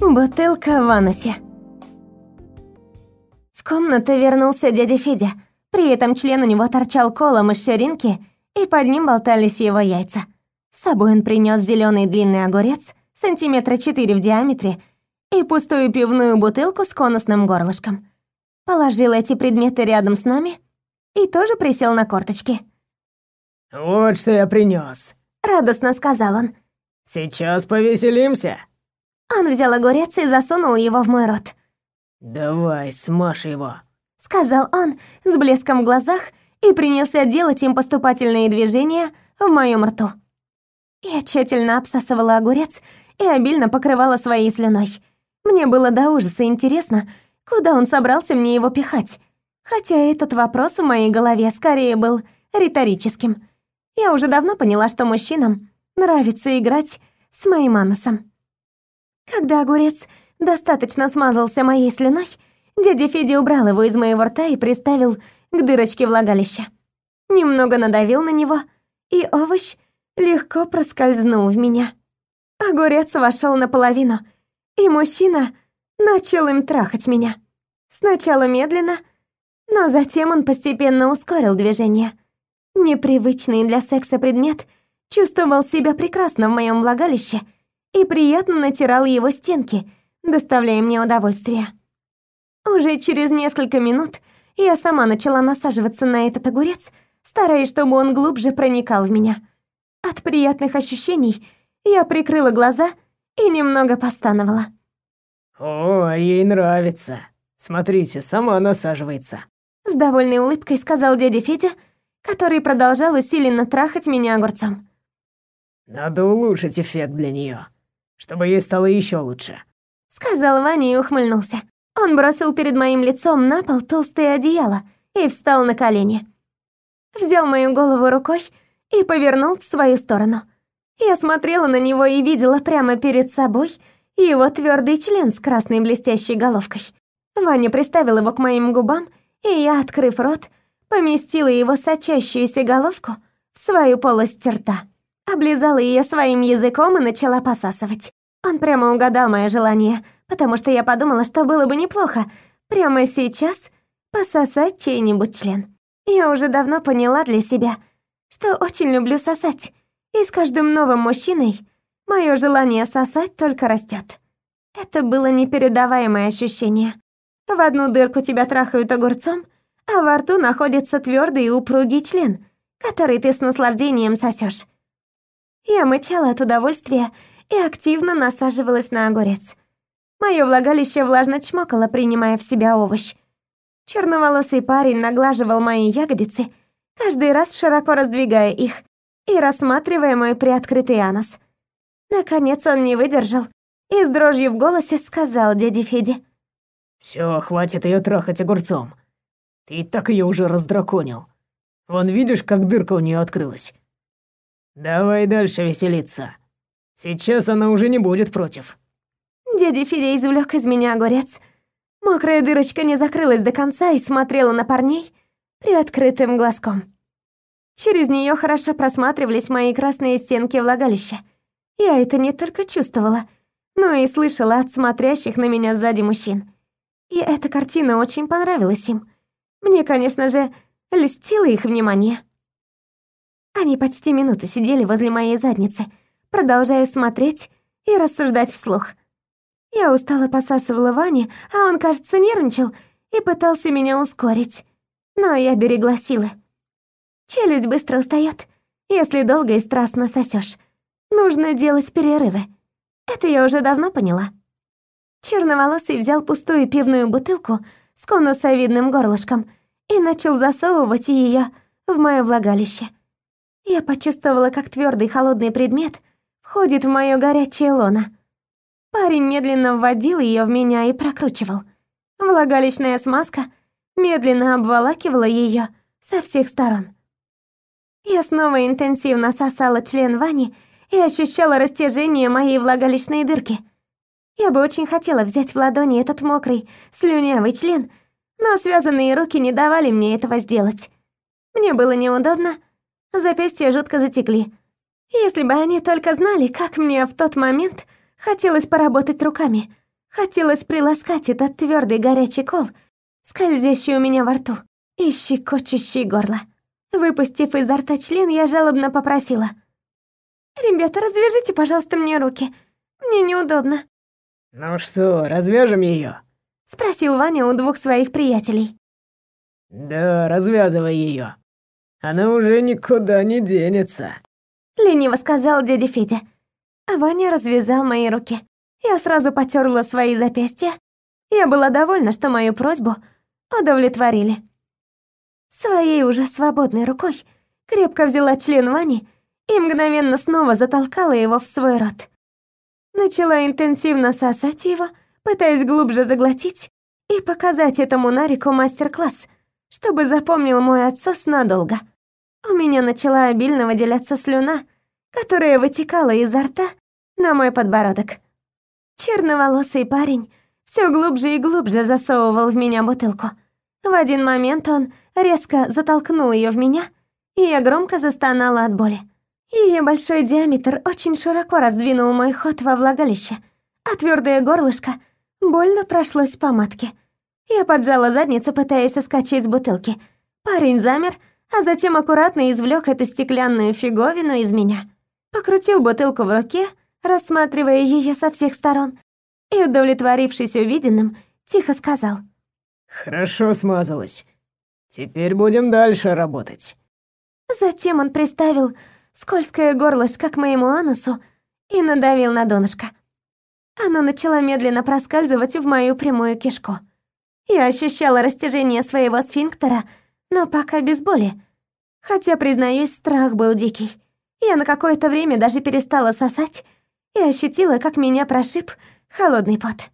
Бутылка в анусе. В комнату вернулся дядя Федя. При этом член у него торчал колом из ширинки, и под ним болтались его яйца. С собой он принес зеленый длинный огурец, сантиметра четыре в диаметре, и пустую пивную бутылку с конусным горлышком. Положил эти предметы рядом с нами и тоже присел на корточки. «Вот что я принес, Радостно сказал он. Сейчас повеселимся. Он взял огурец и засунул его в мой рот. Давай, смажь его. Сказал он с блеском в глазах и принялся делать им поступательные движения в моем рту. Я тщательно обсасывала огурец и обильно покрывала своей слюной. Мне было до ужаса интересно, куда он собрался мне его пихать. Хотя этот вопрос в моей голове скорее был риторическим. Я уже давно поняла, что мужчинам нравится играть с моим анусом. Когда огурец достаточно смазался моей слюной, дядя Федя убрал его из моего рта и приставил к дырочке влагалища. Немного надавил на него, и овощ легко проскользнул в меня. Огурец вошел наполовину, и мужчина начал им трахать меня. Сначала медленно, но затем он постепенно ускорил движение. Непривычный для секса предмет чувствовал себя прекрасно в моем влагалище и приятно натирал его стенки, доставляя мне удовольствие. Уже через несколько минут я сама начала насаживаться на этот огурец, стараясь, чтобы он глубже проникал в меня. От приятных ощущений я прикрыла глаза и немного постановала. О, ей нравится. Смотрите, сама насаживается. С довольной улыбкой сказал дядя Федя, который продолжал усиленно трахать меня огурцом. Надо улучшить эффект для нее, чтобы ей стало еще лучше. Сказал Ваня и ухмыльнулся. Он бросил перед моим лицом на пол толстое одеяло и встал на колени. Взял мою голову рукой и повернул в свою сторону. Я смотрела на него и видела прямо перед собой его твердый член с красной блестящей головкой. Ваня приставил его к моим губам, и я, открыв рот, поместила его сочащуюся головку в свою полость рта. Облизала ее своим языком и начала посасывать. Он прямо угадал мое желание, потому что я подумала, что было бы неплохо прямо сейчас пососать чей-нибудь член. Я уже давно поняла для себя, что очень люблю сосать, и с каждым новым мужчиной мое желание сосать только растет. Это было непередаваемое ощущение. В одну дырку тебя трахают огурцом, а во рту находится твердый и упругий член, который ты с наслаждением сосешь. Я мычала от удовольствия и активно насаживалась на огурец. Моё влагалище влажно чмокало, принимая в себя овощ. Черноволосый парень наглаживал мои ягодицы, каждый раз широко раздвигая их и рассматривая мой приоткрытый анус. Наконец он не выдержал и с дрожью в голосе сказал дяде Феде. Все, хватит ее трахать огурцом. Ты так ее уже раздраконил. Вон видишь, как дырка у нее открылась. Давай дальше веселиться. Сейчас она уже не будет против. Дядя Федя извлек из меня огурец. Мокрая дырочка не закрылась до конца и смотрела на парней приоткрытым глазком. Через нее хорошо просматривались мои красные стенки влагалища. Я это не только чувствовала, но и слышала от смотрящих на меня сзади мужчин. И эта картина очень понравилась им. Мне, конечно же, льстило их внимание. Они почти минуту сидели возле моей задницы, продолжая смотреть и рассуждать вслух. Я устало посасывала Ване, а он, кажется, нервничал и пытался меня ускорить. Но я берегла силы. Челюсть быстро устает, если долго и страстно сосешь. Нужно делать перерывы. Это я уже давно поняла. Черноволосый взял пустую пивную бутылку с конусовидным горлышком и начал засовывать ее в мое влагалище. Я почувствовала, как твердый холодный предмет входит в мое горячее лоно. Парень медленно вводил ее в меня и прокручивал. Влагалищная смазка медленно обволакивала ее со всех сторон. Я снова интенсивно сосала член Вани и ощущала растяжение моей влагалищной дырки. Я бы очень хотела взять в ладони этот мокрый, слюнявый член, но связанные руки не давали мне этого сделать. Мне было неудобно, запястья жутко затекли. Если бы они только знали, как мне в тот момент хотелось поработать руками, Хотелось приласкать этот твердый горячий кол, скользящий у меня во рту и щекочущий горло. Выпустив изо рта член, я жалобно попросила. «Ребята, развяжите, пожалуйста, мне руки. Мне неудобно». «Ну что, развяжем ее? Спросил Ваня у двух своих приятелей. «Да, развязывай ее. Она уже никуда не денется», — лениво сказал дядя Федя. А Ваня развязал мои руки. Я сразу потерла свои запястья. Я была довольна, что мою просьбу удовлетворили. Своей уже свободной рукой крепко взяла член Вани и мгновенно снова затолкала его в свой рот. Начала интенсивно сосать его, пытаясь глубже заглотить и показать этому Нарику мастер-класс, чтобы запомнил мой отсос надолго. У меня начала обильно выделяться слюна, которая вытекала изо рта на мой подбородок. Черноволосый парень все глубже и глубже засовывал в меня бутылку. В один момент он резко затолкнул ее в меня, и я громко застонала от боли. Ее большой диаметр очень широко раздвинул мой ход во влагалище, а твердое горлышко больно прошлось по матке. Я поджала задницу, пытаясь соскочить с бутылки. Парень замер, а затем аккуратно извлек эту стеклянную фиговину из меня. Покрутил бутылку в руке, рассматривая ее со всех сторон, и, удовлетворившись увиденным, тихо сказал. «Хорошо смазалась. Теперь будем дальше работать». Затем он приставил скользкое горлышко к моему анусу и надавил на донышко. Оно начало медленно проскальзывать в мою прямую кишку. Я ощущала растяжение своего сфинктера, но пока без боли. Хотя, признаюсь, страх был дикий. Я на какое-то время даже перестала сосать и ощутила, как меня прошиб холодный пот.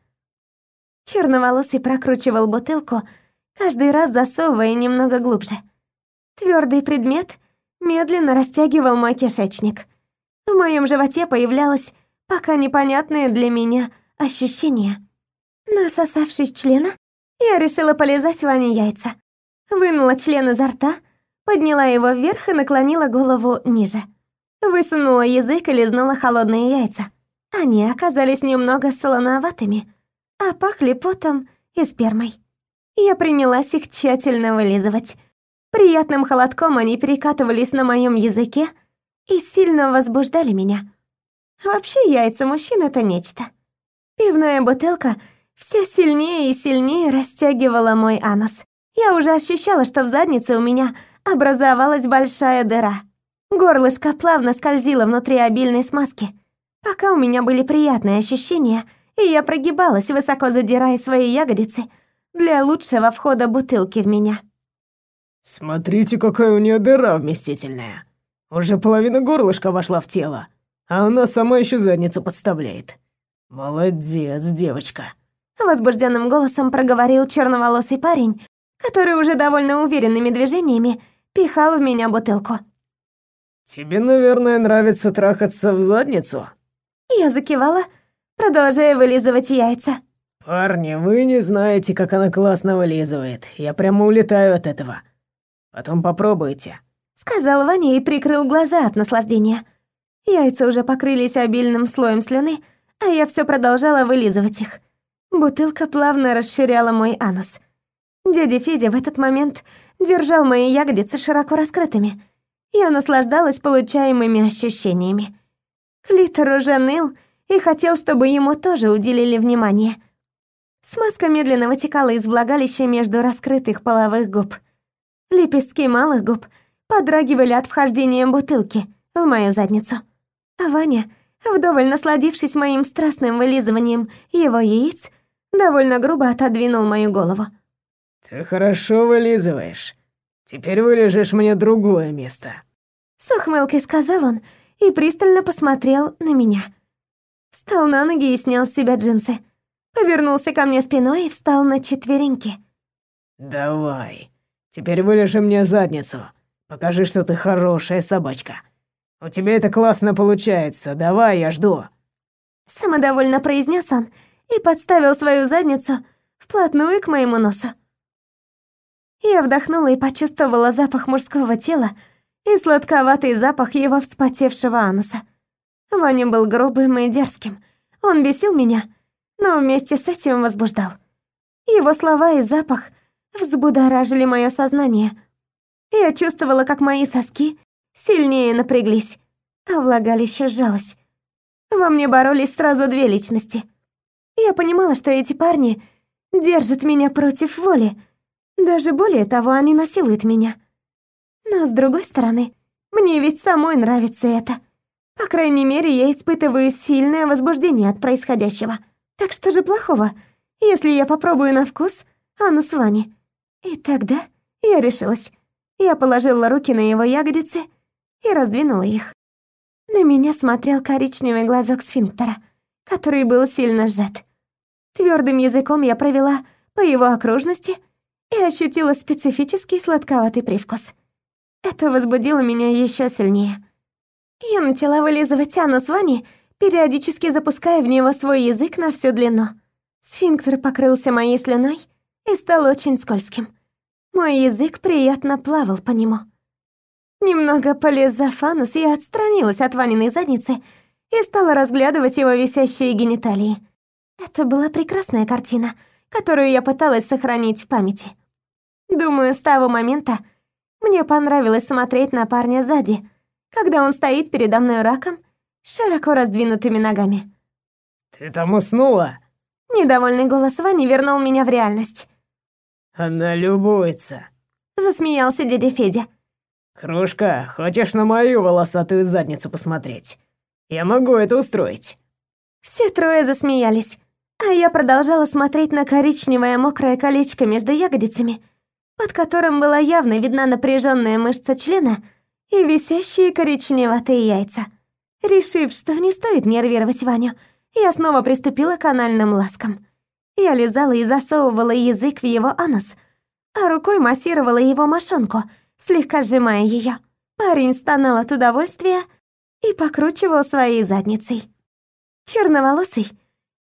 Черноволосый прокручивал бутылку, каждый раз засовывая немного глубже. Твердый предмет медленно растягивал мой кишечник. В моем животе появлялось пока непонятное для меня ощущение. Насосавшись члена, я решила полезать Ване яйца. Вынула член изо рта, подняла его вверх и наклонила голову ниже. Высунула язык и лизнула холодные яйца. Они оказались немного солоноватыми, а пахли потом и спермой. Я принялась их тщательно вылизывать. Приятным холодком они перекатывались на моем языке и сильно возбуждали меня. Вообще яйца мужчин — это нечто. Пивная бутылка все сильнее и сильнее растягивала мой анус. Я уже ощущала, что в заднице у меня образовалась большая дыра. Горлышко плавно скользило внутри обильной смазки, пока у меня были приятные ощущения, и я прогибалась, высоко задирая свои ягодицы для лучшего входа бутылки в меня. «Смотрите, какая у нее дыра вместительная. Уже половина горлышка вошла в тело, а она сама еще задницу подставляет. Молодец, девочка!» Возбужденным голосом проговорил черноволосый парень, который уже довольно уверенными движениями пихал в меня бутылку. «Тебе, наверное, нравится трахаться в задницу?» Я закивала, продолжая вылизывать яйца. «Парни, вы не знаете, как она классно вылизывает. Я прямо улетаю от этого. Потом попробуйте», — сказал Ваня и прикрыл глаза от наслаждения. Яйца уже покрылись обильным слоем слюны, а я все продолжала вылизывать их. Бутылка плавно расширяла мой анус. Дядя Федя в этот момент держал мои ягодицы широко раскрытыми. Я наслаждалась получаемыми ощущениями. Клитор уже ныл и хотел, чтобы ему тоже уделили внимание. Смазка медленно вытекала из влагалища между раскрытых половых губ. Лепестки малых губ подрагивали от вхождения бутылки в мою задницу. А Ваня, вдоволь насладившись моим страстным вылизыванием его яиц, довольно грубо отодвинул мою голову. «Ты хорошо вылизываешь. Теперь вылежишь мне другое место». С ухмылкой сказал он и пристально посмотрел на меня. Встал на ноги и снял с себя джинсы. Повернулся ко мне спиной и встал на четвереньки. «Давай, теперь вылежи мне задницу. Покажи, что ты хорошая собачка. У тебя это классно получается. Давай, я жду». Самодовольно произнес он и подставил свою задницу вплотную к моему носу. Я вдохнула и почувствовала запах мужского тела и сладковатый запах его вспотевшего ануса. Ваня был грубым и дерзким. Он бесил меня, но вместе с этим возбуждал. Его слова и запах взбудоражили мое сознание. Я чувствовала, как мои соски сильнее напряглись, а влагалище сжалось. Во мне боролись сразу две личности. Я понимала, что эти парни держат меня против воли. Даже более того, они насилуют меня. Но с другой стороны, мне ведь самой нравится это. По крайней мере, я испытываю сильное возбуждение от происходящего. Так что же плохого, если я попробую на вкус анус Вани? И тогда я решилась. Я положила руки на его ягодицы и раздвинула их. На меня смотрел коричневый глазок сфинктера, который был сильно сжат. Твердым языком я провела по его окружности и ощутила специфический сладковатый привкус. Это возбудило меня еще сильнее. Я начала вылизывать анус Вани, периодически запуская в него свой язык на всю длину. Сфинктер покрылся моей слюной и стал очень скользким. Мой язык приятно плавал по нему. Немного полезав анус, я отстранилась от Ваниной задницы и стала разглядывать его висящие гениталии. Это была прекрасная картина, которую я пыталась сохранить в памяти. Думаю, с того момента мне понравилось смотреть на парня сзади, когда он стоит передо мной раком широко раздвинутыми ногами. «Ты там уснула?» Недовольный голос Вани вернул меня в реальность. «Она любуется», — засмеялся дядя Федя. «Кружка, хочешь на мою волосатую задницу посмотреть? Я могу это устроить». Все трое засмеялись, а я продолжала смотреть на коричневое мокрое колечко между ягодицами, под которым была явно видна напряженная мышца члена и висящие коричневатые яйца. Решив, что не стоит нервировать Ваню, я снова приступила к анальным ласкам. Я лизала и засовывала язык в его анус, а рукой массировала его мошонку, слегка сжимая ее. Парень стонал от удовольствия и покручивал своей задницей. Черноволосый,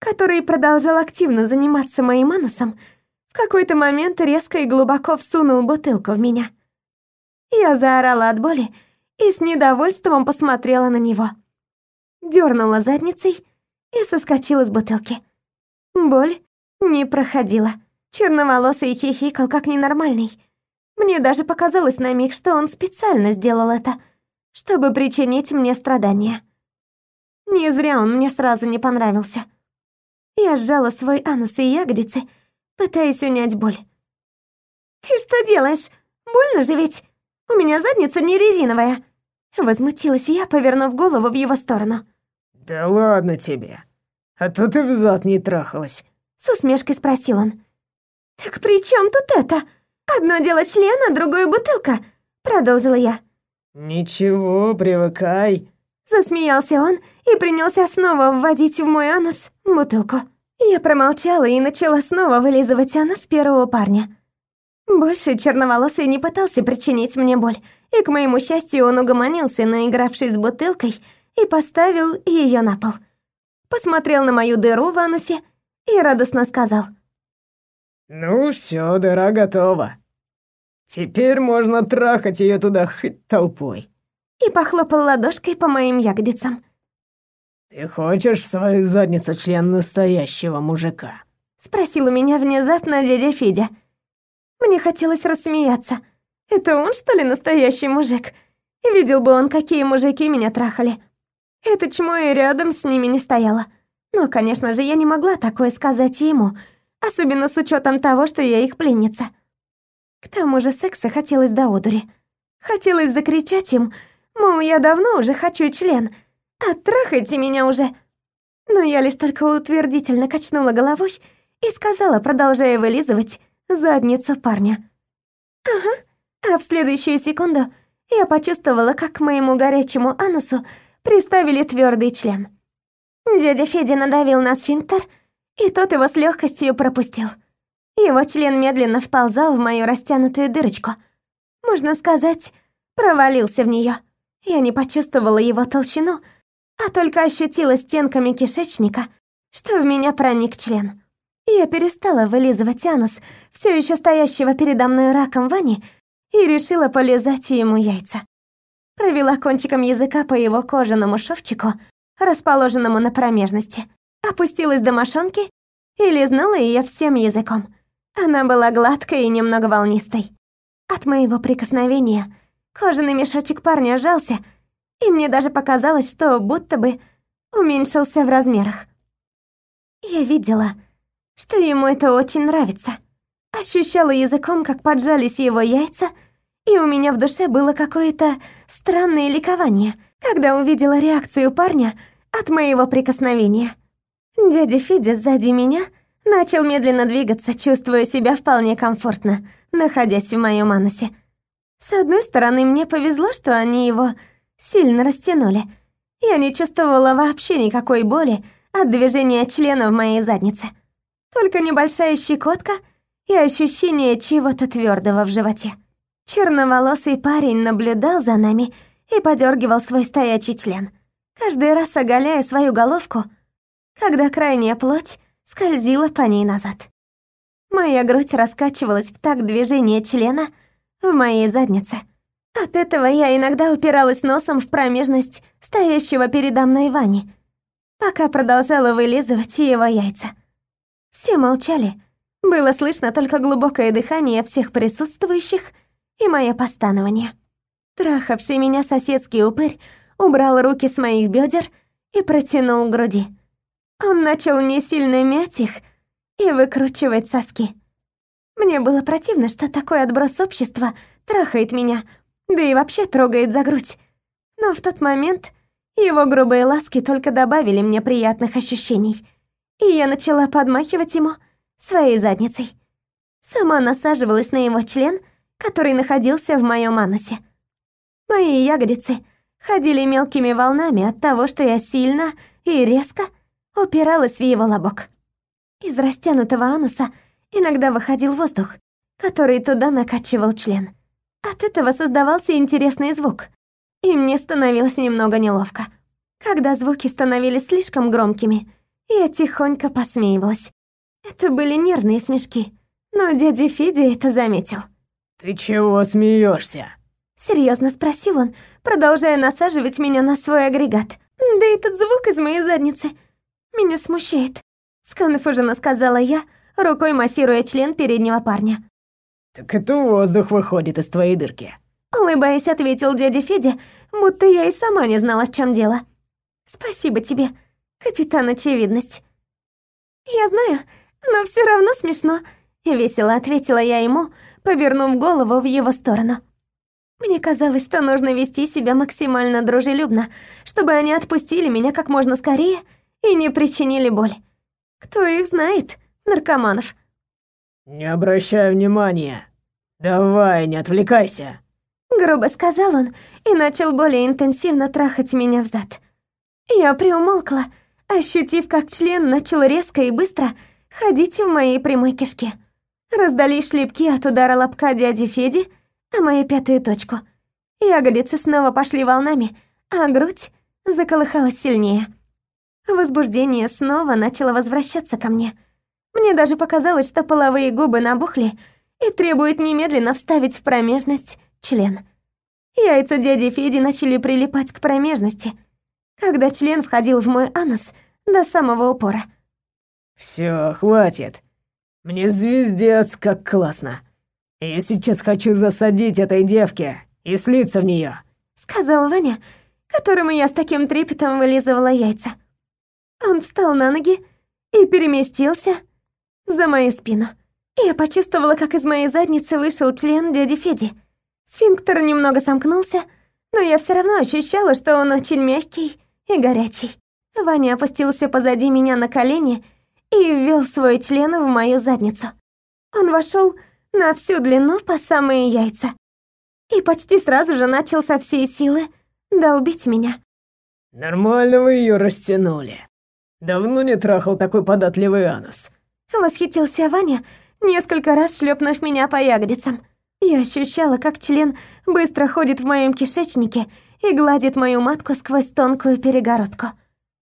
который продолжал активно заниматься моим анусом, в какой-то момент резко и глубоко всунул бутылку в меня. Я заорала от боли и с недовольством посмотрела на него. Дёрнула задницей и соскочила с бутылки. Боль не проходила. Черноволосый хихикал как ненормальный. Мне даже показалось на миг, что он специально сделал это, чтобы причинить мне страдания. Не зря он мне сразу не понравился. Я сжала свой анус и ягодицы, пытаясь унять боль. «Ты что делаешь? Больно же ведь? У меня задница не резиновая!» Возмутилась я, повернув голову в его сторону. «Да ладно тебе. А то ты взад не трахалась». С усмешкой спросил он. «Так при чем тут это? Одно дело член, а другое бутылка», продолжила я. «Ничего, привыкай», засмеялся он и принялся снова вводить в мой анус бутылку. Я промолчала и начала снова вылизывать анус первого парня. Больше черноволосый не пытался причинить мне боль, и, к моему счастью, он угомонился, наигравшись с бутылкой, и поставил ее на пол. Посмотрел на мою дыру в анусе и радостно сказал. «Ну все, дыра готова. Теперь можно трахать ее туда хоть толпой». И похлопал ладошкой по моим ягодицам. «Ты хочешь в свою задницу член настоящего мужика?» Спросил у меня внезапно дядя Федя. Мне хотелось рассмеяться. Это он, что ли, настоящий мужик? Видел бы он, какие мужики меня трахали. Это чмо и рядом с ними не стояло. Но, конечно же, я не могла такое сказать ему, особенно с учетом того, что я их пленница. К тому же секса хотелось до одури. Хотелось закричать им, мол, я давно уже хочу член, оттрахайте меня уже. Но я лишь только утвердительно качнула головой и сказала, продолжая вылизывать задницу парня. «Ага». А в следующую секунду я почувствовала, как к моему горячему анусу приставили твердый член. Дядя Федя надавил на сфинктер, и тот его с легкостью пропустил. Его член медленно вползал в мою растянутую дырочку. Можно сказать, провалился в нее. Я не почувствовала его толщину, а только ощутила стенками кишечника, что в меня проник член. Я перестала вылизывать анус, все еще стоящего передо мной раком Вани, и решила полезать ему яйца. Провела кончиком языка по его кожаному шовчику, расположенному на промежности, опустилась до мошонки и лизнула ее всем языком. Она была гладкой и немного волнистой. От моего прикосновения кожаный мешочек парня сжался, и мне даже показалось, что будто бы уменьшился в размерах. Я видела, что ему это очень нравится. Ощущала языком, как поджались его яйца, и у меня в душе было какое-то странное ликование, когда увидела реакцию парня от моего прикосновения. Дядя Федя сзади меня начал медленно двигаться, чувствуя себя вполне комфортно, находясь в моем анусе. С одной стороны, мне повезло, что они его сильно растянули. Я не чувствовала вообще никакой боли от движения члена в моей заднице. Только небольшая щекотка и ощущение чего-то твердого в животе. Черноволосый парень наблюдал за нами и подергивал свой стоячий член, каждый раз оголяя свою головку, когда крайняя плоть скользила по ней назад. Моя грудь раскачивалась в такт движения члена в моей заднице. От этого я иногда упиралась носом в промежность стоящего передо мной Вани, пока продолжала вылизывать его яйца. Все молчали. Было слышно только глубокое дыхание всех присутствующих и мое постанование. Трахавший меня соседский упырь убрал руки с моих бедер и протянул груди. Он начал не сильно мять их и выкручивать соски. Мне было противно, что такой отброс общества трахает меня, да и вообще трогает за грудь. Но в тот момент его грубые ласки только добавили мне приятных ощущений, и я начала подмахивать ему своей задницей. Сама насаживалась на его член, который находился в моем анусе. Мои ягодицы ходили мелкими волнами от того, что я сильно и резко упиралась в его лобок. Из растянутого ануса иногда выходил воздух, который туда накачивал член. От этого создавался интересный звук, и мне становилось немного неловко. Когда звуки становились слишком громкими, я тихонько посмеивалась. Это были нервные смешки, но дядя Федя это заметил. «Ты чего смеешься? Серьезно спросил он, продолжая насаживать меня на свой агрегат. Да этот звук из моей задницы меня смущает. Сконфуженно сказала я, рукой массируя член переднего парня. Так это воздух выходит из твоей дырки. Улыбаясь, ответил дядя Федя, будто я и сама не знала, в чем дело. Спасибо тебе, капитан Очевидность. Я знаю, но все равно смешно, весело ответила я ему, повернув голову в его сторону. Мне казалось, что нужно вести себя максимально дружелюбно, чтобы они отпустили меня как можно скорее и не причинили боль. Кто их знает, наркоманов? Не обращай внимания. Давай, не отвлекайся. Грубо сказал он и начал более интенсивно трахать меня взад. Я приумолкла, ощутив, как член начал резко и быстро ходить в моей прямой кишке. Раздались шлепки от удара лобка дяди Феди на мою пятую точку. Ягодицы снова пошли волнами, а грудь заколыхалась сильнее. Возбуждение снова начало возвращаться ко мне. Мне даже показалось, что половые губы набухли и требуют немедленно вставить в промежность член. Яйца дяди Феди начали прилипать к промежности, когда член входил в мой анус до самого упора. Все, хватит. Мне звездец как классно. Я сейчас хочу засадить этой девке и слиться в нее, сказал Ваня, которому я с таким трепетом вылизывала яйца. Он встал на ноги и переместился за мою спину. Я почувствовала, как из моей задницы вышел член дяди Феди. Сфинктер немного сомкнулся, но я все равно ощущала, что он очень мягкий и горячий. Ваня опустился позади меня на колени и ввел свой член в мою задницу. Он вошел на всю длину по самые яйца и почти сразу же начал со всей силы долбить меня. «Нормально вы ее растянули», Давно не трахал такой податливый анус. Восхитился Ваня, несколько раз шлепнув меня по ягодицам. Я ощущала, как член быстро ходит в моем кишечнике и гладит мою матку сквозь тонкую перегородку.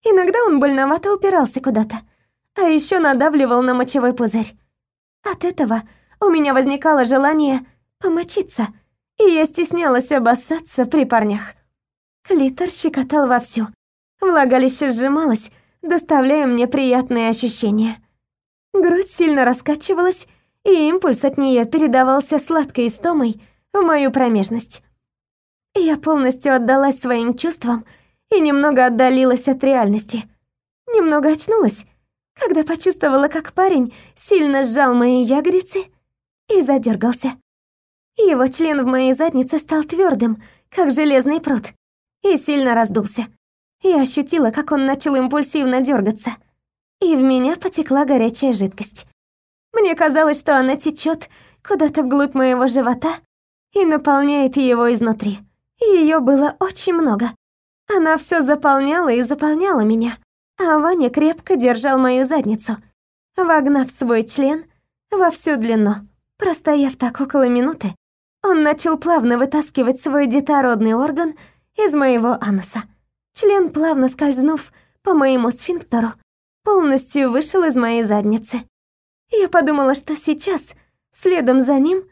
Иногда он больновато упирался куда-то, а еще надавливал на мочевой пузырь. От этого у меня возникало желание помочиться, и я стеснялась обоссаться при парнях. Клитор щекотал вовсю. Влагалище сжималось, доставляя мне приятные ощущения. Грудь сильно раскачивалась, и импульс от нее передавался сладкой истомой в мою промежность. Я полностью отдалась своим чувствам и немного отдалилась от реальности. Немного очнулась, когда почувствовала, как парень сильно сжал мои ягодицы и задергался. Его член в моей заднице стал твердым, как железный пруд, и сильно раздулся. Я ощутила, как он начал импульсивно дергаться, и в меня потекла горячая жидкость. Мне казалось, что она течет куда-то вглубь моего живота и наполняет его изнутри. Ее было очень много. Она все заполняла и заполняла меня, а Ваня крепко держал мою задницу, вогнав свой член во всю длину. Простояв так около минуты, он начал плавно вытаскивать свой детородный орган из моего ануса. Член, плавно скользнув по моему сфинктеру, полностью вышел из моей задницы. Я подумала, что сейчас, следом за ним,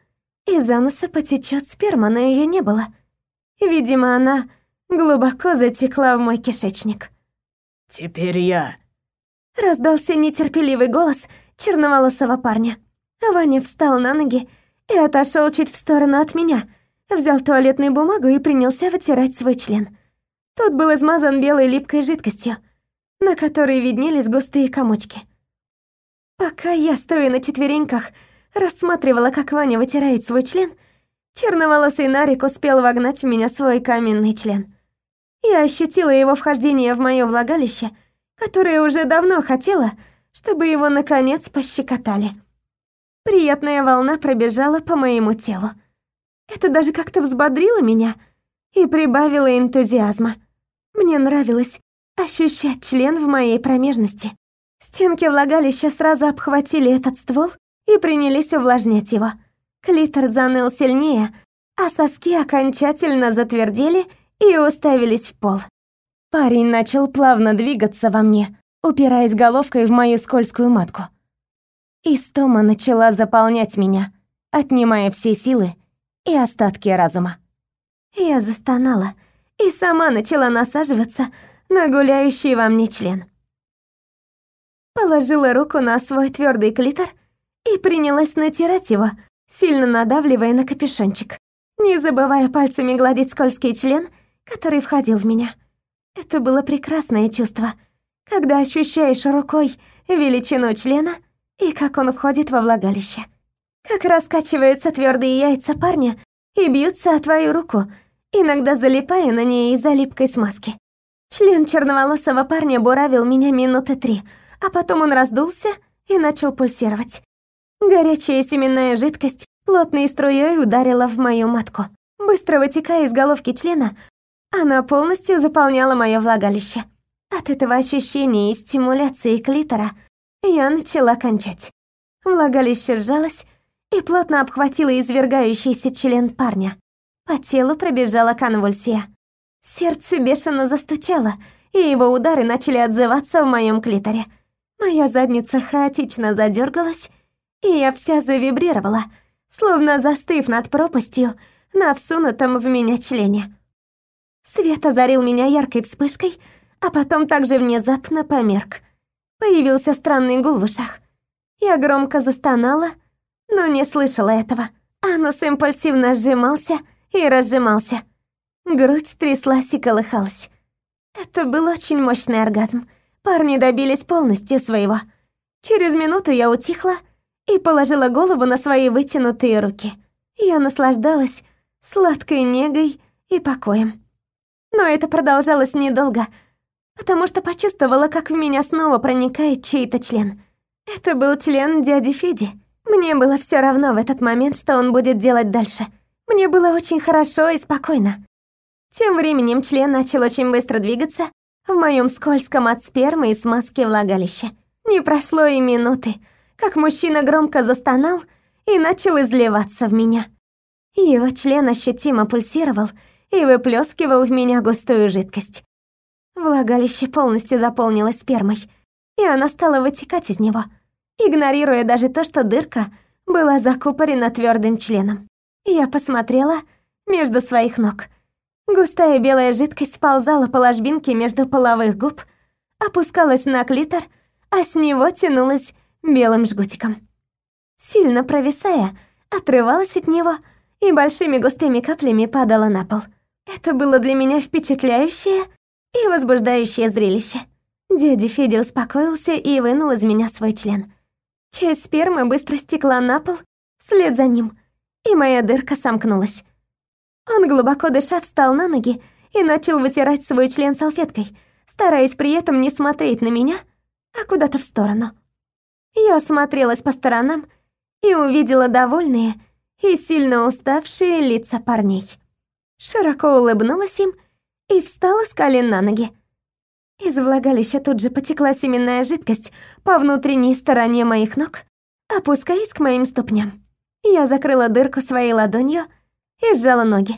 из ануса потечет сперма, но ее не было. Видимо, она глубоко затекла в мой кишечник. «Теперь я», — раздался нетерпеливый голос черноволосого парня. Ваня встал на ноги и отошел чуть в сторону от меня, взял туалетную бумагу и принялся вытирать свой член. Тот был измазан белой липкой жидкостью, на которой виднелись густые комочки. Пока я, стоя на четвереньках, рассматривала, как Ваня вытирает свой член, черноволосый Нарик успел вогнать в меня свой каменный член. Я ощутила его вхождение в моё влагалище, которое уже давно хотела, чтобы его наконец пощекотали. Приятная волна пробежала по моему телу. Это даже как-то взбодрило меня и прибавило энтузиазма. Мне нравилось ощущать член в моей промежности. Стенки влагалища сразу обхватили этот ствол и принялись увлажнять его. Клитор заныл сильнее, а соски окончательно затвердели и уставились в пол. Парень начал плавно двигаться во мне, упираясь головкой в мою скользкую матку. Истома начала заполнять меня, отнимая все силы и остатки разума. Я застонала и сама начала насаживаться на гуляющий во мне член. Положила руку на свой твердый клитор и принялась натирать его, сильно надавливая на капюшончик, не забывая пальцами гладить скользкий член, который входил в меня. Это было прекрасное чувство, когда ощущаешь рукой величину члена и как он входит во влагалище. Как раскачиваются твердые яйца парня и бьются о твою руку, иногда залипая на ней из-за липкой смазки. Член черноволосого парня буравил меня минуты три, а потом он раздулся и начал пульсировать. Горячая семенная жидкость плотной струей ударила в мою матку. Быстро вытекая из головки члена, она полностью заполняла мое влагалище. От этого ощущения и стимуляции клитора я начала кончать. Влагалище сжалось и плотно обхватило извергающийся член парня. По телу пробежала конвульсия. Сердце бешено застучало, и его удары начали отзываться в моем клиторе. Моя задница хаотично задергалась, и я вся завибрировала, словно застыв над пропастью на всунутом в меня члене. Свет озарил меня яркой вспышкой, а потом также внезапно померк. Появился странный гул в ушах. Я громко застонала, но не слышала этого. Анус импульсивно сжимался и разжимался. Грудь тряслась и колыхалась. Это был очень мощный оргазм. Парни добились полностью своего. Через минуту я утихла и положила голову на свои вытянутые руки. Я наслаждалась сладкой негой и покоем. Но это продолжалось недолго, потому что почувствовала, как в меня снова проникает чей-то член. Это был член дяди Феди. Мне было все равно в этот момент, что он будет делать дальше. Мне было очень хорошо и спокойно. Тем временем член начал очень быстро двигаться в моем скользком от спермы и смазки влагалище. Не прошло и минуты, как мужчина громко застонал и начал изливаться в меня. Его член ощутимо пульсировал и выплескивал в меня густую жидкость. Влагалище полностью заполнилось спермой, и она стала вытекать из него, игнорируя даже то, что дырка была закупорена твердым членом. Я посмотрела между своих ног. Густая белая жидкость сползала по ложбинке между половых губ, опускалась на клитор, а с него тянулась белым жгутиком. Сильно провисая, отрывалась от него и большими густыми каплями падала на пол. Это было для меня впечатляющее и возбуждающее зрелище. Дядя Федя успокоился и вынул из меня свой член. Часть спермы быстро стекла на пол, вслед за ним, и моя дырка сомкнулась. Он, глубоко дыша, встал на ноги и начал вытирать свой член салфеткой, стараясь при этом не смотреть на меня, а куда-то в сторону. Я осмотрелась по сторонам и увидела довольные и сильно уставшие лица парней. Широко улыбнулась им и встала с колен на ноги. Из влагалища тут же потекла семенная жидкость по внутренней стороне моих ног, опускаясь к моим ступням. Я закрыла дырку своей ладонью и сжала ноги.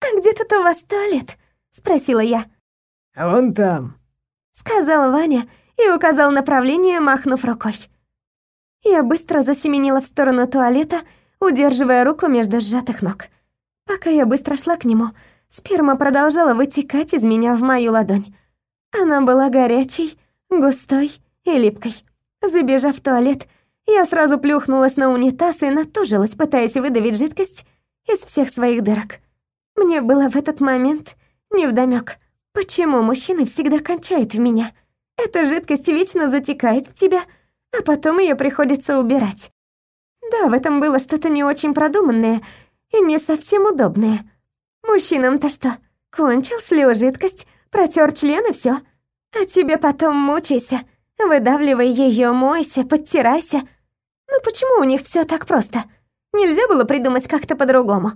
«А где тут у вас туалет?» — спросила я. «Вон там», — сказал Ваня и указал направление, махнув рукой. Я быстро засеменила в сторону туалета, удерживая руку между сжатых ног. Пока я быстро шла к нему, сперма продолжала вытекать из меня в мою ладонь. Она была горячей, густой и липкой. Забежав в туалет, я сразу плюхнулась на унитаз и натужилась, пытаясь выдавить жидкость из всех своих дырок. Мне было в этот момент невдомёк, почему мужчины всегда кончают в меня. Эта жидкость вечно затекает в тебя, а потом ее приходится убирать. Да, в этом было что-то не очень продуманное и не совсем удобное. Мужчинам-то что, кончил, слил жидкость, Протер член и все. А тебе потом мучайся. Выдавливай ее, мойся, подтирайся. Ну почему у них все так просто? Нельзя было придумать как-то по-другому.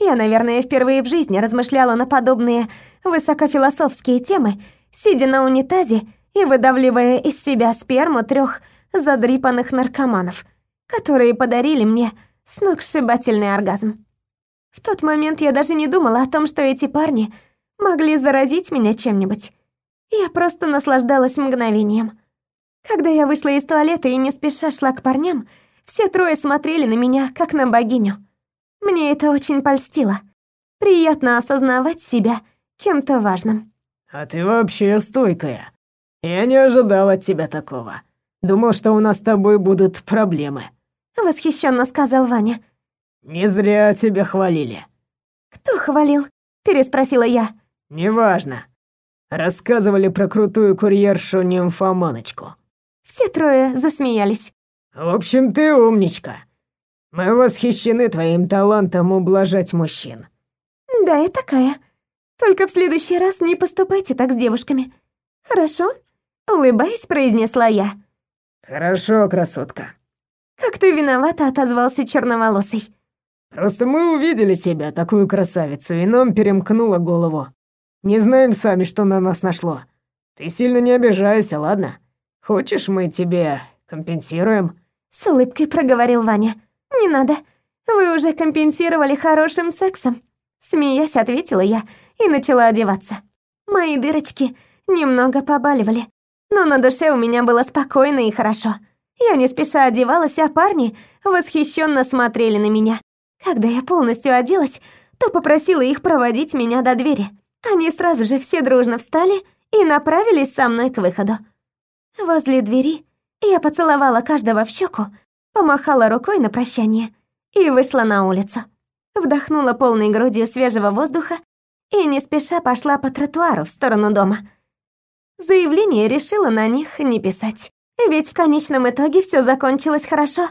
Я, наверное, впервые в жизни размышляла на подобные высокофилософские темы, сидя на унитазе и выдавливая из себя сперму трех задрипанных наркоманов, которые подарили мне сногсшибательный оргазм. В тот момент я даже не думала о том, что эти парни могли заразить меня чем-нибудь. Я просто наслаждалась мгновением. Когда я вышла из туалета и не спеша шла к парням, все трое смотрели на меня, как на богиню. Мне это очень польстило. Приятно осознавать себя кем-то важным. «А ты вообще стойкая. Я не ожидал от тебя такого. Думал, что у нас с тобой будут проблемы», — восхищенно сказал Ваня. «Не зря тебя хвалили». «Кто хвалил?» — переспросила я. «Неважно. Рассказывали про крутую курьершу нимфоманочку». Все трое засмеялись. «В общем, ты умничка. Мы восхищены твоим талантом ублажать мужчин». «Да, я такая. Только в следующий раз не поступайте так с девушками. Хорошо?» Улыбаясь, произнесла я. «Хорошо, красотка». «Как ты виновата», — отозвался черноволосый. «Просто мы увидели тебя, такую красавицу, и нам перемкнуло голову. Не знаем сами, что на нас нашло. Ты сильно не обижайся, ладно? Хочешь, мы тебе компенсируем?» С улыбкой проговорил Ваня. «Не надо. Вы уже компенсировали хорошим сексом». Смеясь, ответила я и начала одеваться. Мои дырочки немного побаливали, но на душе у меня было спокойно и хорошо. Я не спеша одевалась, а парни восхищенно смотрели на меня. Когда я полностью оделась, то попросила их проводить меня до двери. Они сразу же все дружно встали и направились со мной к выходу. Возле двери я поцеловала каждого в щеку, помахала рукой на прощание и вышла на улицу. Вдохнула полной грудью свежего воздуха и не спеша пошла по тротуару в сторону дома. Заявление решила на них не писать, ведь в конечном итоге все закончилось хорошо,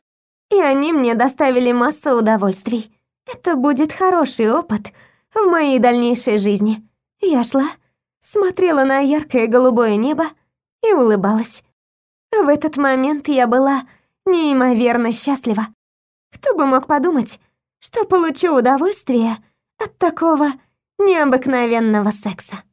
и они мне доставили массу удовольствий. Это будет хороший опыт в моей дальнейшей жизни. Я шла, смотрела на яркое голубое небо и улыбалась. В этот момент я была неимоверно счастлива. Кто бы мог подумать, что получу удовольствие от такого необыкновенного секса.